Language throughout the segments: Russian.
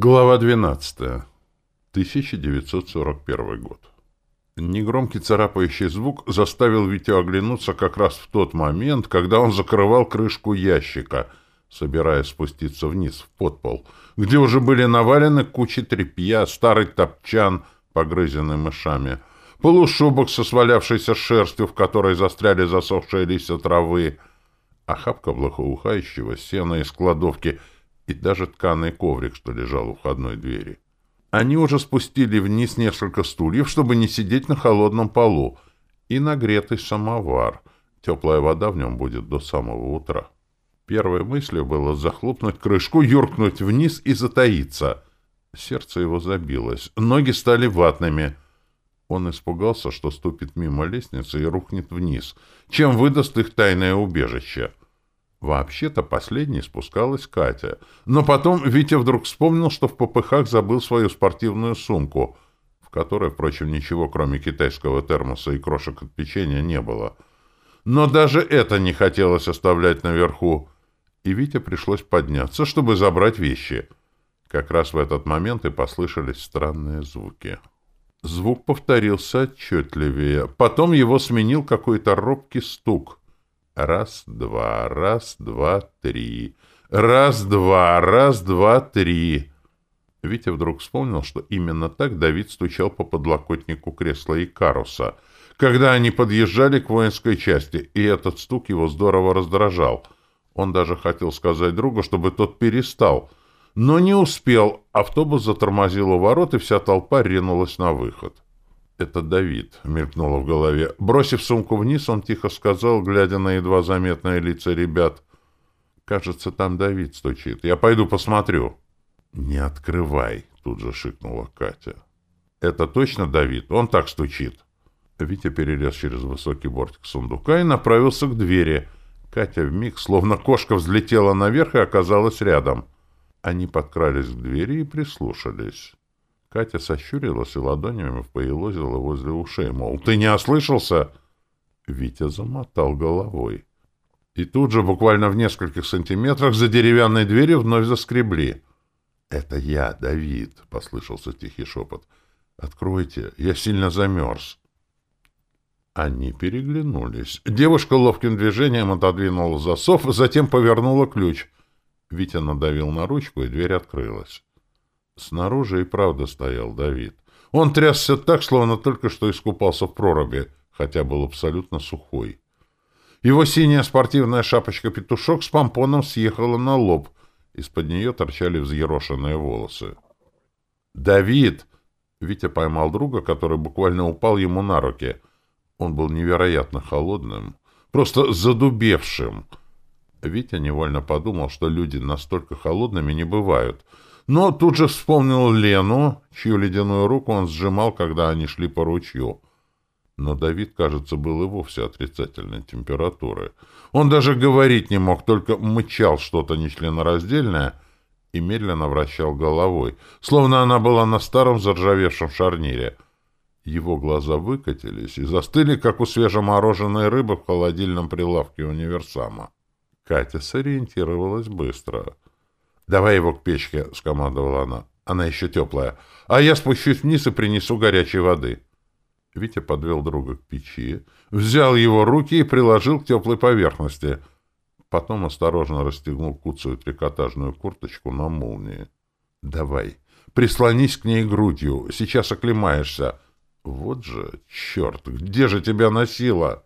Глава 12. 1941 год. Негромкий царапающий звук заставил Витю оглянуться как раз в тот момент, когда он закрывал крышку ящика, собираясь спуститься вниз, в подпол, где уже были навалены кучи тряпья, старый топчан, погрызенный мышами, полушубок со свалявшейся шерстью, в которой застряли засохшие листья травы, охапка благоухающего сена из кладовки — и даже тканый коврик, что лежал у входной двери. Они уже спустили вниз несколько стульев, чтобы не сидеть на холодном полу, и нагретый самовар. Теплая вода в нем будет до самого утра. Первой мыслью было захлопнуть крышку, юркнуть вниз и затаиться. Сердце его забилось, ноги стали ватными. Он испугался, что ступит мимо лестницы и рухнет вниз, чем выдаст их тайное убежище. Вообще-то последней спускалась Катя. Но потом Витя вдруг вспомнил, что в попыхах забыл свою спортивную сумку, в которой, впрочем, ничего, кроме китайского термоса и крошек от печенья, не было. Но даже это не хотелось оставлять наверху, и Вите пришлось подняться, чтобы забрать вещи. Как раз в этот момент и послышались странные звуки. Звук повторился отчетливее. Потом его сменил какой-то робкий стук — Раз, два, раз, два, три. Раз, два, раз, два, три. Витя вдруг вспомнил, что именно так Давид стучал по подлокотнику кресла Икаруса, когда они подъезжали к воинской части, и этот стук его здорово раздражал. Он даже хотел сказать другу, чтобы тот перестал, но не успел. Автобус затормозил у ворот, и вся толпа ринулась на выход. «Это Давид», — мелькнуло в голове. Бросив сумку вниз, он тихо сказал, глядя на едва заметные лица ребят. «Кажется, там Давид стучит. Я пойду посмотрю». «Не открывай», — тут же шикнула Катя. «Это точно Давид? Он так стучит». Витя перелез через высокий бортик сундука и направился к двери. Катя вмиг, словно кошка, взлетела наверх и оказалась рядом. Они подкрались к двери и прислушались. Катя сощурилась и ладонями поелозила возле ушей, мол, «Ты не ослышался?» Витя замотал головой. И тут же, буквально в нескольких сантиметрах, за деревянной дверью вновь заскребли. «Это я, Давид», — послышался тихий шепот. «Откройте, я сильно замерз». Они переглянулись. Девушка ловким движением отодвинула засов, затем повернула ключ. Витя надавил на ручку, и дверь открылась. Снаружи и правда стоял Давид. Он трясся так, словно только что искупался в проруби, хотя был абсолютно сухой. Его синяя спортивная шапочка-петушок с помпоном съехала на лоб. Из-под нее торчали взъерошенные волосы. «Давид!» Витя поймал друга, который буквально упал ему на руки. Он был невероятно холодным, просто задубевшим. Витя невольно подумал, что люди настолько холодными не бывают — но тут же вспомнил Лену, чью ледяную руку он сжимал, когда они шли по ручью. Но Давид, кажется, был и вовсе отрицательной температуры. Он даже говорить не мог, только мычал что-то нечленораздельное и медленно вращал головой, словно она была на старом заржавевшем шарнире. Его глаза выкатились и застыли, как у свежемороженой рыбы в холодильном прилавке универсама. Катя сориентировалась быстро — «Давай его к печке», — скомандовала она. «Она еще теплая. А я спущусь вниз и принесу горячей воды». Витя подвел друга к печи, взял его руки и приложил к теплой поверхности. Потом осторожно расстегнул куцую трикотажную курточку на молнии. «Давай, прислонись к ней грудью, сейчас оклемаешься». «Вот же, черт, где же тебя носило?»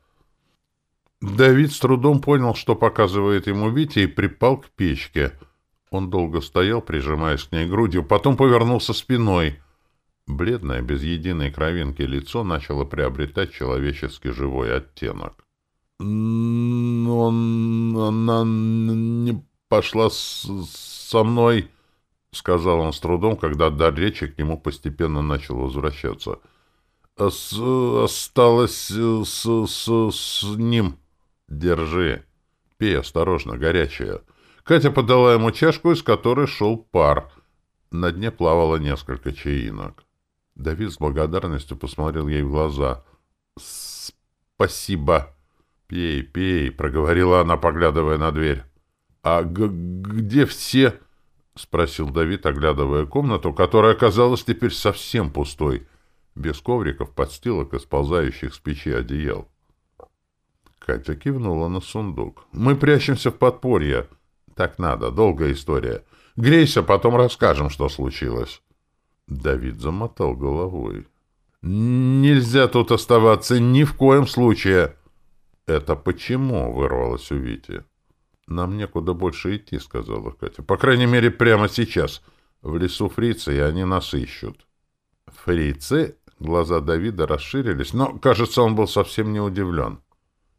Давид с трудом понял, что показывает ему Витя, и припал к печке — он долго стоял, прижимаясь к ней грудью, потом повернулся спиной. Бледное, без единой кровинки лицо начало приобретать человеческий живой оттенок. «Но она не пошла с со мной», — сказал он с трудом, когда дар речи к нему постепенно начал возвращаться. С «Осталось с, с, с ним. Держи. Пей осторожно, горячая». Катя подала ему чашку, из которой шел пар. На дне плавало несколько чаинок. Давид с благодарностью посмотрел ей в глаза. «Спасибо!» «Пей, пей!» — проговорила она, поглядывая на дверь. «А где все?» — спросил Давид, оглядывая комнату, которая оказалась теперь совсем пустой, без ковриков, подстилок и сползающих с печи одеял. Катя кивнула на сундук. «Мы прячемся в подполье. Так надо, долгая история. Грейся, потом расскажем, что случилось». Давид замотал головой. «Нельзя тут оставаться ни в коем случае!» «Это почему?» — вырвалось у Вити. «Нам некуда больше идти», — сказала Катя. «По крайней мере, прямо сейчас. В лесу фрицы, и они нас ищут». «Фрицы?» — глаза Давида расширились, но, кажется, он был совсем не удивлен.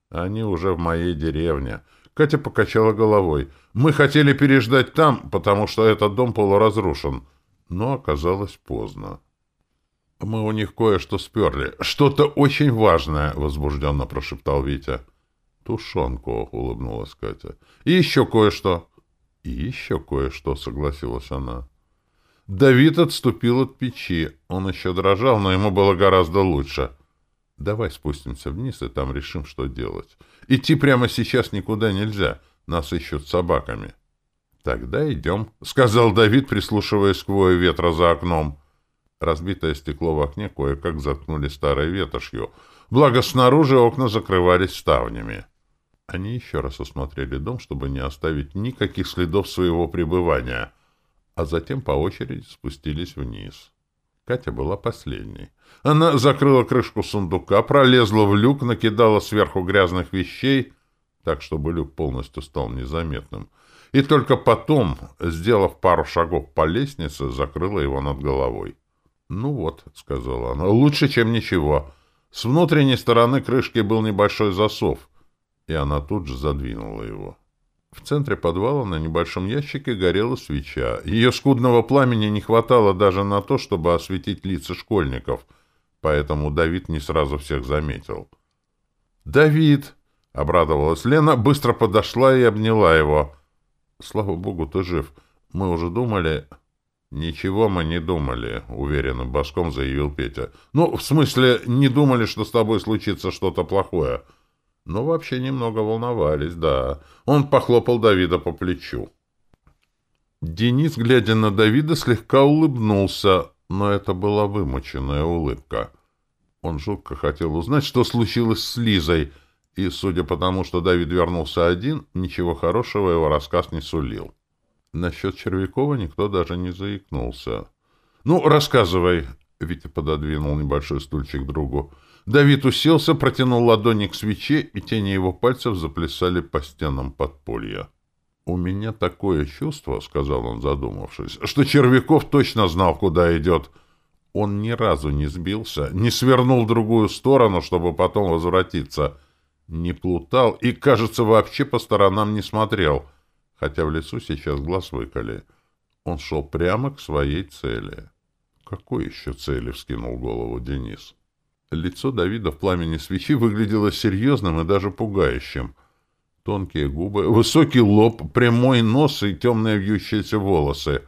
«Они уже в моей деревне». Катя покачала головой. «Мы хотели переждать там, потому что этот дом полуразрушен. Но оказалось поздно». «Мы у них кое-что сперли. Что-то очень важное», — возбужденно прошептал Витя. «Тушенку», — улыбнулась Катя. «И еще кое-что». «И еще кое-что», — согласилась она. Давид отступил от печи. Он еще дрожал, но ему было гораздо лучше. «Давай спустимся вниз и там решим, что делать. Идти прямо сейчас никуда нельзя. Нас ищут собаками». «Тогда идем», — сказал Давид, прислушиваясь к вою ветра за окном. Разбитое стекло в окне кое-как заткнули старой ветошью. Благо, снаружи окна закрывались ставнями. Они еще раз осмотрели дом, чтобы не оставить никаких следов своего пребывания, а затем по очереди спустились вниз. Катя была последней. Она закрыла крышку сундука, пролезла в люк, накидала сверху грязных вещей, так, чтобы люк полностью стал незаметным. И только потом, сделав пару шагов по лестнице, закрыла его над головой. «Ну вот», — сказала она, — «лучше, чем ничего». С внутренней стороны крышки был небольшой засов — и она тут же задвинула его. В центре подвала на небольшом ящике горела свеча. Ее скудного пламени не хватало даже на то, чтобы осветить лица школьников, поэтому Давид не сразу всех заметил. «Давид!» — обрадовалась Лена, быстро подошла и обняла его. «Слава богу, ты жив. Мы уже думали...» «Ничего мы не думали», — уверенным боском заявил Петя. «Ну, в смысле, не думали, что с тобой случится что-то плохое». Но вообще немного волновались, да. Он похлопал Давида по плечу. Денис, глядя на Давида, слегка улыбнулся, но это была вымученная улыбка. Он жутко хотел узнать, что случилось с Лизой, и, судя по тому, что Давид вернулся один, ничего хорошего его рассказ не сулил. Насчет Червякова никто даже не заикнулся. — Ну, рассказывай, — Витя пододвинул небольшой стульчик другу. Давид уселся, протянул ладони к свече, и тени его пальцев заплясали по стенам подполья. «У меня такое чувство, — сказал он, задумавшись, — что Червяков точно знал, куда идет. Он ни разу не сбился, не свернул в другую сторону, чтобы потом возвратиться, не плутал и, кажется, вообще по сторонам не смотрел, хотя в лесу сейчас глаз выколи. Он шел прямо к своей цели». «Какой еще цели?» — вскинул голову Денис. Лицо Давида в пламени свечи выглядело серьезным и даже пугающим. Тонкие губы, высокий лоб, прямой нос и темные вьющиеся волосы.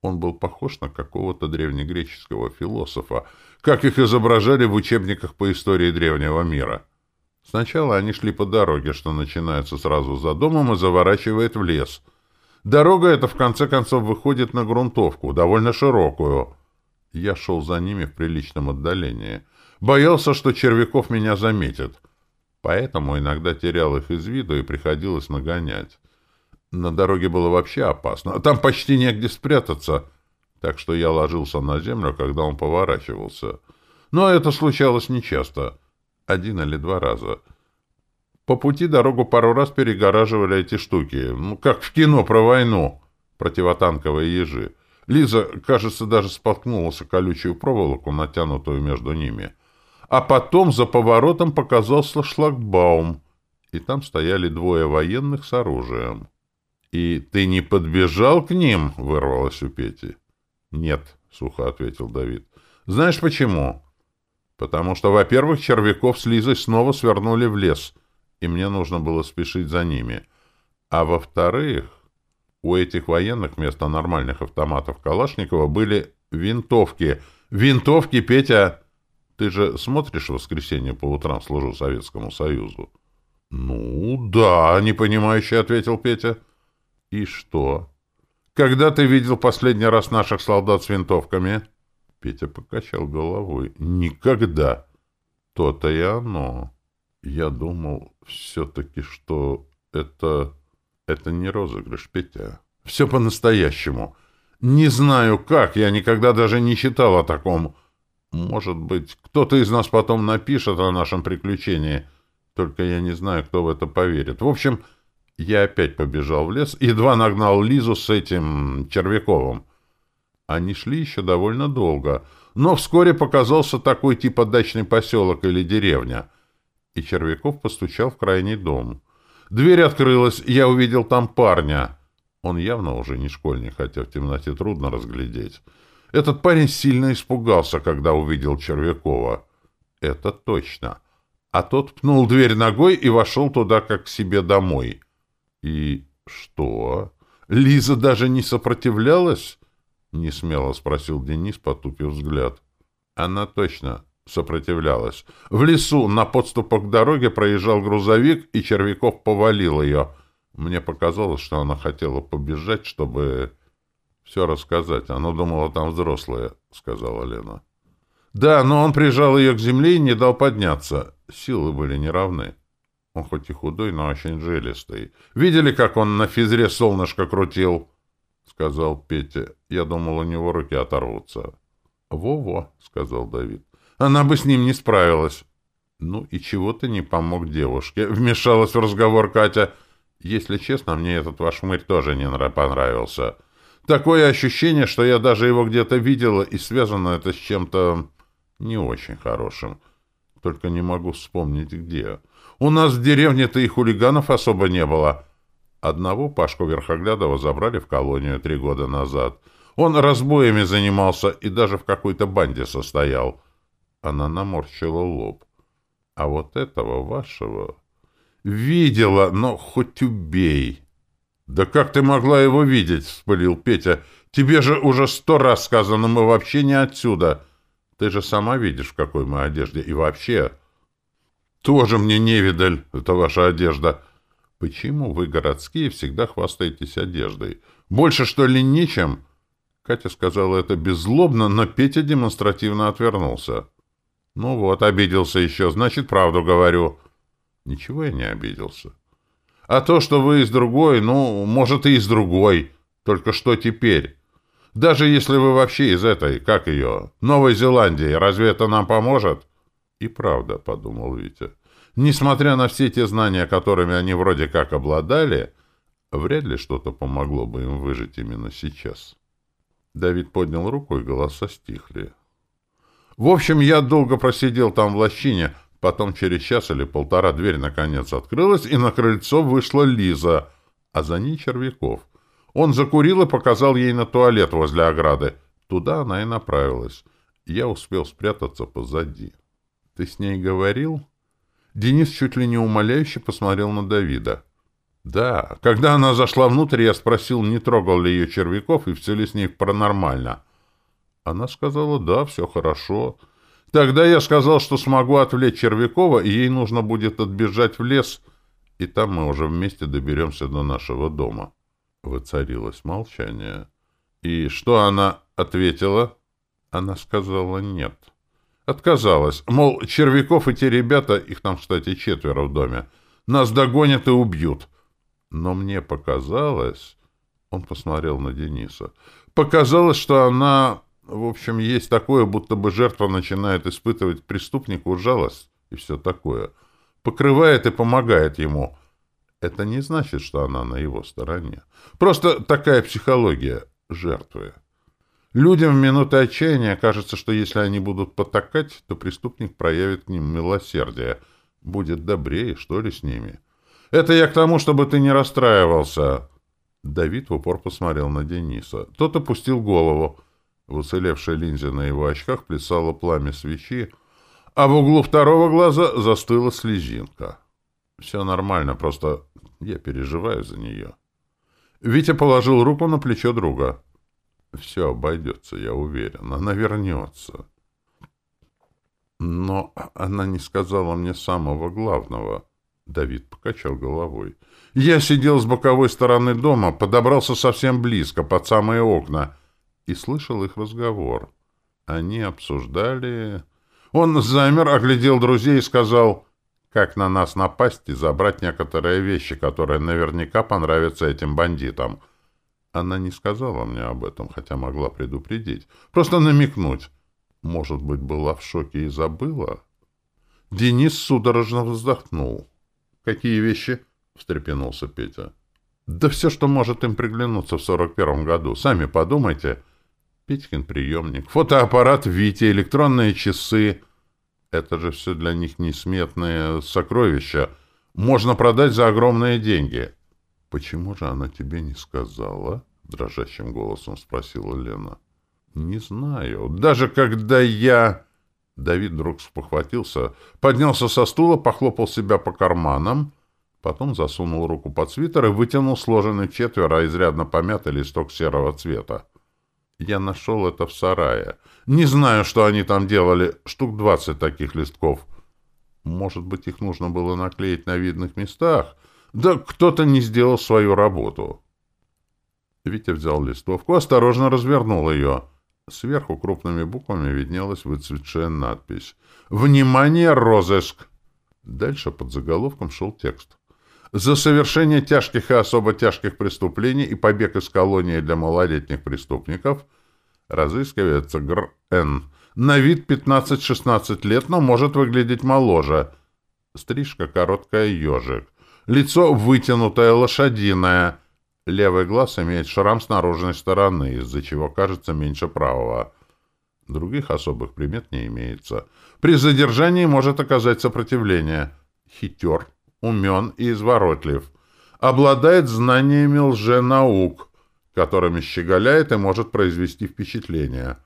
Он был похож на какого-то древнегреческого философа, как их изображали в учебниках по истории древнего мира. Сначала они шли по дороге, что начинается сразу за домом и заворачивает в лес. Дорога эта, в конце концов, выходит на грунтовку, довольно широкую. Я шел за ними в приличном отдалении — Боялся, что Червяков меня заметит. Поэтому иногда терял их из виду и приходилось нагонять. На дороге было вообще опасно. Там почти негде спрятаться. Так что я ложился на землю, когда он поворачивался. Но это случалось нечасто. Один или два раза. По пути дорогу пару раз перегораживали эти штуки. Ну, как в кино про войну. Противотанковые ежи. Лиза, кажется, даже споткнулась о колючую проволоку, натянутую между ними — а потом за поворотом показался шлагбаум, и там стояли двое военных с оружием. «И ты не подбежал к ним?» — вырвалось у Пети. «Нет», — сухо ответил Давид. «Знаешь почему?» «Потому что, во-первых, Червяков с Лизой снова свернули в лес, и мне нужно было спешить за ними. А во-вторых, у этих военных вместо нормальных автоматов Калашникова были винтовки. Винтовки, Петя!» Ты же смотришь в воскресенье по утрам служу Советскому Союзу? — Ну, да, — непонимающе ответил Петя. — И что? Когда ты видел последний раз наших солдат с винтовками? Петя покачал головой. Никогда. То-то и оно. Я думал все-таки, что это... Это не розыгрыш, Петя. Все по-настоящему. Не знаю как, я никогда даже не читал о таком. Может быть, кто-то из нас потом напишет о нашем приключении. Только я не знаю, кто в это поверит. В общем, я опять побежал в лес, едва нагнал Лизу с этим Червяковым. Они шли еще довольно долго, но вскоре показался такой типа дачный поселок или деревня. И Червяков постучал в крайний дом. Дверь открылась, я увидел там парня — он явно уже не школьник, хотя в темноте трудно разглядеть. Этот парень сильно испугался, когда увидел Червякова. Это точно. А тот пнул дверь ногой и вошел туда, как к себе домой. И что? Лиза даже не сопротивлялась? Не смело спросил Денис, потупив взгляд. Она точно сопротивлялась. В лесу на подступах к дороге проезжал грузовик, и Червяков повалил ее — мне показалось, что она хотела побежать, чтобы все рассказать. Она думала, там взрослые, — сказала Лена. Да, но он прижал ее к земле и не дал подняться. Силы были неравны. Он хоть и худой, но очень жилистый. Видели, как он на физре солнышко крутил? — сказал Петя. Я думал, у него руки оторвутся. «Во — сказал Давид. — Она бы с ним не справилась. — Ну и чего ты не помог девушке? — вмешалась в разговор Катя. — если честно, мне этот ваш мырь тоже не понравился. Такое ощущение, что я даже его где-то видела, и связано это с чем-то не очень хорошим. Только не могу вспомнить, где. У нас в деревне-то и хулиганов особо не было. Одного Пашку Верхоглядова забрали в колонию три года назад. Он разбоями занимался и даже в какой-то банде состоял. Она наморщила лоб. А вот этого вашего... «Видела, но хоть убей!» «Да как ты могла его видеть?» — вспылил Петя. «Тебе же уже сто раз сказано, мы вообще не отсюда. Ты же сама видишь, в какой мы одежде. И вообще...» «Тоже мне невидаль, это ваша одежда». «Почему вы, городские, всегда хвастаетесь одеждой? Больше, что ли, нечем?» Катя сказала это беззлобно, но Петя демонстративно отвернулся. «Ну вот, обиделся еще, значит, правду говорю». Ничего я не обиделся. А то, что вы из другой, ну, может, и из другой. Только что теперь? Даже если вы вообще из этой, как ее, Новой Зеландии, разве это нам поможет? И правда, — подумал Витя. Несмотря на все те знания, которыми они вроде как обладали, вряд ли что-то помогло бы им выжить именно сейчас. Давид поднял руку, и голоса стихли. В общем, я долго просидел там в лощине, Потом через час или полтора дверь наконец открылась, и на крыльцо вышла Лиза, а за ней Червяков. Он закурил и показал ей на туалет возле ограды. Туда она и направилась. Я успел спрятаться позади. — Ты с ней говорил? Денис чуть ли не умоляюще посмотрел на Давида. — Да. Когда она зашла внутрь, я спросил, не трогал ли ее Червяков и все ли с ней паранормально. Она сказала, да, все хорошо. — Тогда я сказал, что смогу отвлечь Червякова, и ей нужно будет отбежать в лес, и там мы уже вместе доберемся до нашего дома. Воцарилось молчание. И что она ответила? Она сказала нет. Отказалась. Мол, Червяков и те ребята, их там, кстати, четверо в доме, нас догонят и убьют. Но мне показалось... Он посмотрел на Дениса. Показалось, что она в общем, есть такое, будто бы жертва начинает испытывать преступнику жалость и все такое. Покрывает и помогает ему. Это не значит, что она на его стороне. Просто такая психология жертвы. Людям в минуты отчаяния кажется, что если они будут потакать, то преступник проявит к ним милосердие, будет добрее, что ли, с ними. Это я к тому, чтобы ты не расстраивался. Давид в упор посмотрел на Дениса. Тот опустил голову. В уцелевшей линзе на его очках плясало пламя свечи, а в углу второго глаза застыла слезинка. Все нормально, просто я переживаю за нее. Витя положил руку на плечо друга. Все обойдется, я уверен. Она вернется. Но она не сказала мне самого главного. Давид покачал головой. Я сидел с боковой стороны дома, подобрался совсем близко, под самые окна, и слышал их разговор. Они обсуждали... Он замер, оглядел друзей и сказал, как на нас напасть и забрать некоторые вещи, которые наверняка понравятся этим бандитам. Она не сказала мне об этом, хотя могла предупредить. Просто намекнуть. Может быть, была в шоке и забыла? Денис судорожно вздохнул. «Какие вещи?» — встрепенулся Петя. «Да все, что может им приглянуться в сорок первом году. Сами подумайте». Петькин приемник, фотоаппарат Вити, электронные часы. Это же все для них несметные сокровища. Можно продать за огромные деньги. — Почему же она тебе не сказала? — дрожащим голосом спросила Лена. — Не знаю. Даже когда я... Давид вдруг спохватился, поднялся со стула, похлопал себя по карманам, потом засунул руку под свитер и вытянул сложенный четверо изрядно помятый листок серого цвета. Я нашел это в сарае. Не знаю, что они там делали. Штук двадцать таких листков. Может быть, их нужно было наклеить на видных местах? Да кто-то не сделал свою работу. Витя взял листовку, осторожно развернул ее. Сверху крупными буквами виднелась выцветшая надпись. «Внимание, розыск!» Дальше под заголовком шел текст за совершение тяжких и особо тяжких преступлений и побег из колонии для малолетних преступников разыскивается Гр.Н. На вид 15-16 лет, но может выглядеть моложе. Стрижка короткая ежик. Лицо вытянутое, лошадиное. Левый глаз имеет шрам с наружной стороны, из-за чего кажется меньше правого. Других особых примет не имеется. При задержании может оказать сопротивление. Хитер умен и изворотлив, обладает знаниями лженаук, которыми щеголяет и может произвести впечатление,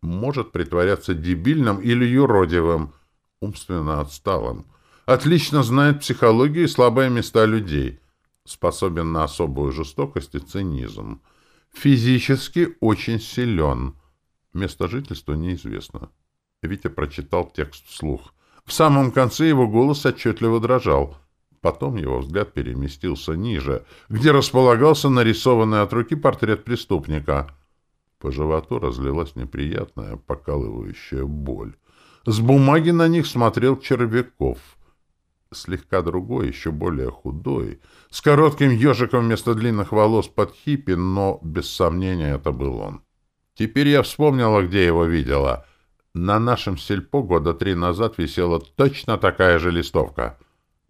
может притворяться дебильным или юродивым, умственно отсталым, отлично знает психологию и слабые места людей, способен на особую жестокость и цинизм, физически очень силен, место жительства неизвестно. Витя прочитал текст вслух. В самом конце его голос отчетливо дрожал — Потом его взгляд переместился ниже, где располагался нарисованный от руки портрет преступника. По животу разлилась неприятная, покалывающая боль. С бумаги на них смотрел Червяков. Слегка другой, еще более худой, с коротким ежиком вместо длинных волос под хиппи, но, без сомнения, это был он. Теперь я вспомнила, где его видела. На нашем сельпо года три назад висела точно такая же листовка —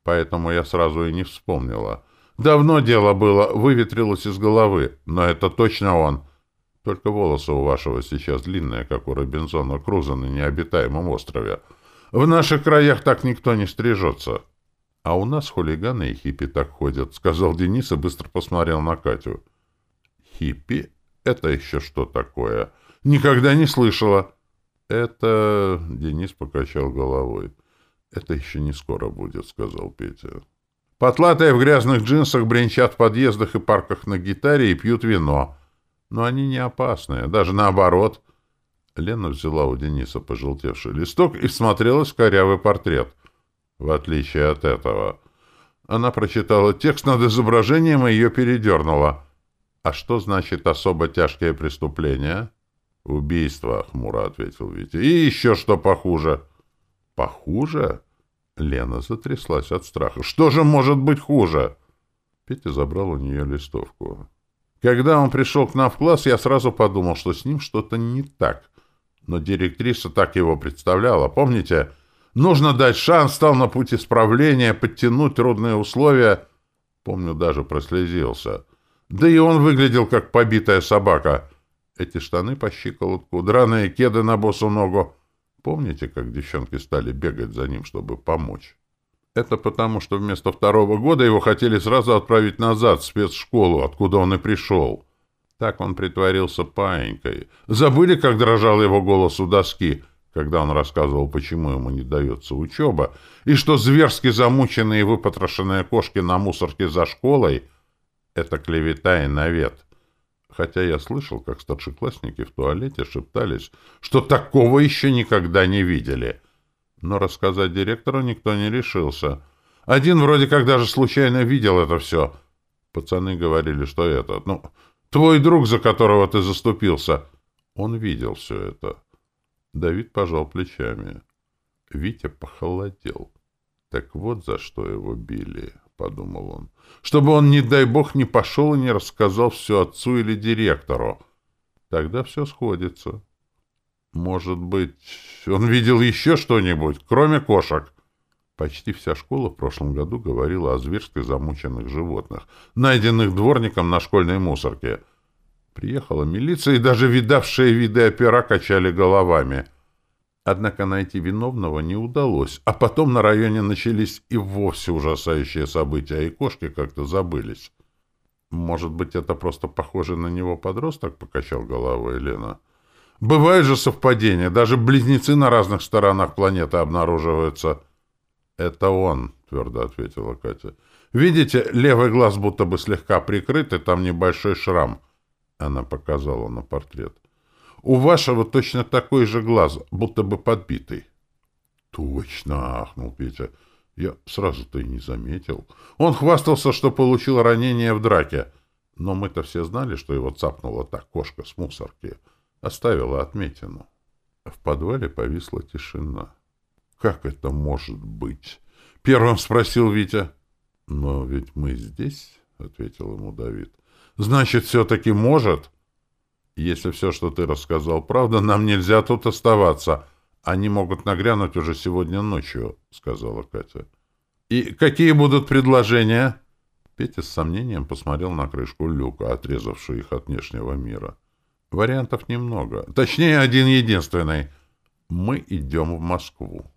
поэтому я сразу и не вспомнила. Давно дело было, выветрилось из головы, но это точно он. Только волосы у вашего сейчас длинные, как у Робинзона Круза на необитаемом острове. В наших краях так никто не стрижется. А у нас хулиганы и хиппи так ходят, — сказал Денис и быстро посмотрел на Катю. Хиппи? Это еще что такое? Никогда не слышала. Это... Денис покачал головой. «Это еще не скоро будет», — сказал Петя. Потлатые в грязных джинсах бренчат в подъездах и парках на гитаре и пьют вино. Но они не опасные, даже наоборот. Лена взяла у Дениса пожелтевший листок и всмотрелась в корявый портрет. В отличие от этого. Она прочитала текст над изображением и ее передернула. «А что значит особо тяжкие преступления?» «Убийство», — хмуро ответил Витя. «И еще что похуже». «Похуже?» Лена затряслась от страха. «Что же может быть хуже?» Петя забрал у нее листовку. Когда он пришел к нам в класс, я сразу подумал, что с ним что-то не так. Но директриса так его представляла. Помните? Нужно дать шанс, стал на путь исправления, подтянуть трудные условия. Помню, даже прослезился. Да и он выглядел, как побитая собака. Эти штаны по щиколотку, драные кеды на босу ногу. Помните, как девчонки стали бегать за ним, чтобы помочь? Это потому, что вместо второго года его хотели сразу отправить назад, в спецшколу, откуда он и пришел. Так он притворился паинькой. Забыли, как дрожал его голос у доски, когда он рассказывал, почему ему не дается учеба, и что зверски замученные и выпотрошенные кошки на мусорке за школой — это клевета и навет хотя я слышал, как старшеклассники в туалете шептались, что такого еще никогда не видели. Но рассказать директору никто не решился. Один вроде как даже случайно видел это все. Пацаны говорили, что это... Ну, твой друг, за которого ты заступился. Он видел все это. Давид пожал плечами. Витя похолодел. Так вот за что его били, — подумал он. Чтобы он, не дай бог, не пошел и не рассказал все отцу или директору. Тогда все сходится. Может быть, он видел еще что-нибудь, кроме кошек? Почти вся школа в прошлом году говорила о зверски замученных животных, найденных дворником на школьной мусорке. Приехала милиция, и даже видавшие виды опера качали головами. Однако найти виновного не удалось, а потом на районе начались и вовсе ужасающие события, и кошки как-то забылись. «Может быть, это просто похоже на него подросток?» — покачал головой Елена. «Бывают же совпадения, даже близнецы на разных сторонах планеты обнаруживаются». «Это он», — твердо ответила Катя. «Видите, левый глаз будто бы слегка прикрыт, и там небольшой шрам». Она показала на портрет. «У вашего точно такой же глаз, будто бы подбитый». «Точно!» — ахнул Петя. «Я сразу-то и не заметил. Он хвастался, что получил ранение в драке. Но мы-то все знали, что его цапнула та кошка с мусорки. Оставила отметину». В подвале повисла тишина. «Как это может быть?» — первым спросил Витя. «Но ведь мы здесь», — ответил ему Давид. «Значит, все-таки может?» «Если все, что ты рассказал, правда, нам нельзя тут оставаться. Они могут нагрянуть уже сегодня ночью», — сказала Катя. «И какие будут предложения?» Петя с сомнением посмотрел на крышку люка, отрезавшую их от внешнего мира. «Вариантов немного. Точнее, один единственный. Мы идем в Москву».